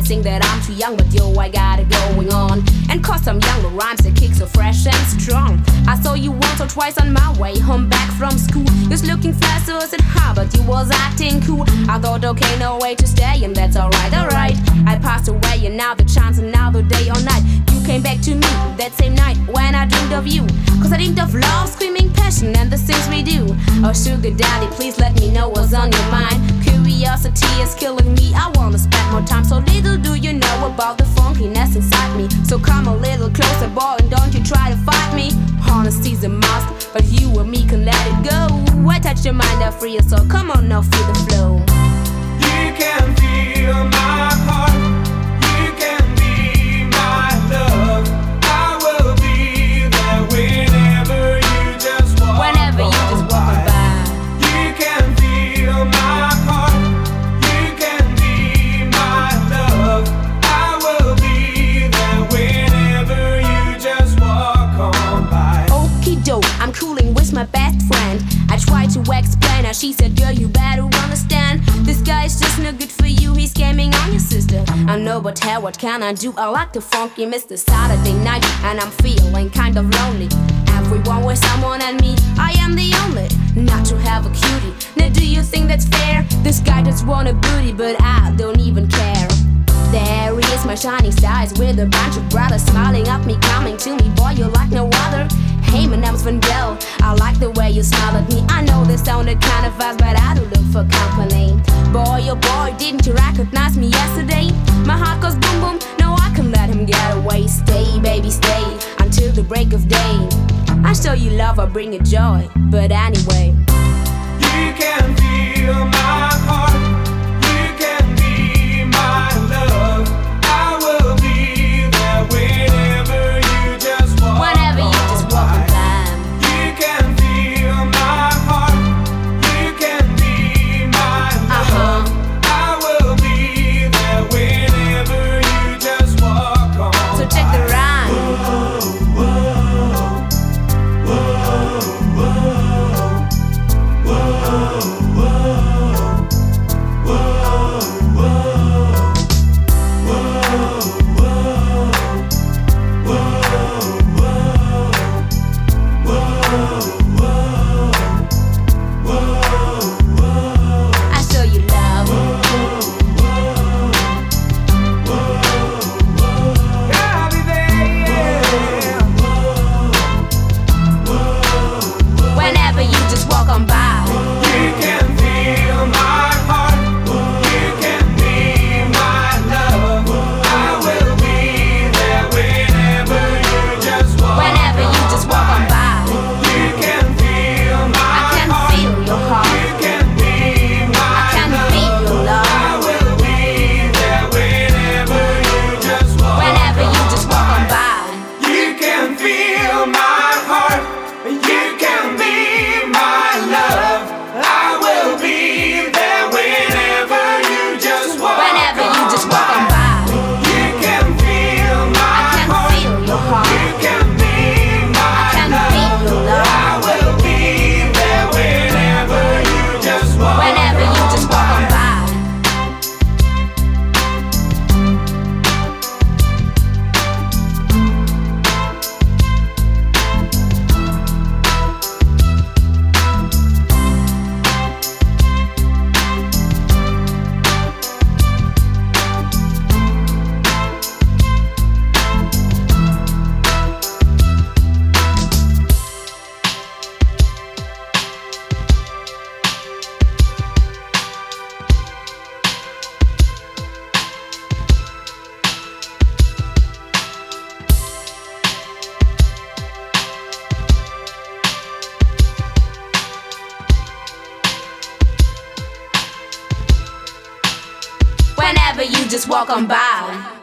might think that I'm too young, but yo, I got it going on. And cause I'm young, the rhymes that kick so fresh and strong. I saw you once or twice on my way home back from school. You was looking fast, so I said, hi, but you was acting cool. I thought, okay, no way to stay, and that's alright, alright. I passed away, and now the chance, another day or night. You came back to me that same night when I dreamed of you. Cause I dreamed of love, screaming passion, and the things we do. Oh, sugar daddy, please let me know what's on your mind. Curiosity is killing me. I wanna spend more time. So little do you know about the funkiness inside me. So come a little closer, boy, and don't you try to fight me. Honesty's a must, but you and me can let it go. I touch your mind, I free your soul. Come on now, feel the flow. You can feel my explain her, she said, Girl, you better understand. This guy is just no good for you, he's scamming on your sister. I know, but hell, what can I do? I like the funky Mr. Saturday night, and I'm feeling kind of lonely. Everyone with someone and me, I am the only not to have a cutie. Now, do you think that's fair? This guy just want a booty, but I don't even care. There he is, my shining stars, with a bunch of brothers smiling at me, coming to me. Boy, you're like no other. Hey, my name's Vandel. I like the way you smile at me. I know this sounded kind of fast, but I do look for company. Boy, oh boy, didn't you recognize me yesterday? My heart goes boom boom. No, I can let him get away. Stay, baby, stay until the break of day. I show you love, I bring you joy. But anyway. You can feel my just walk on by.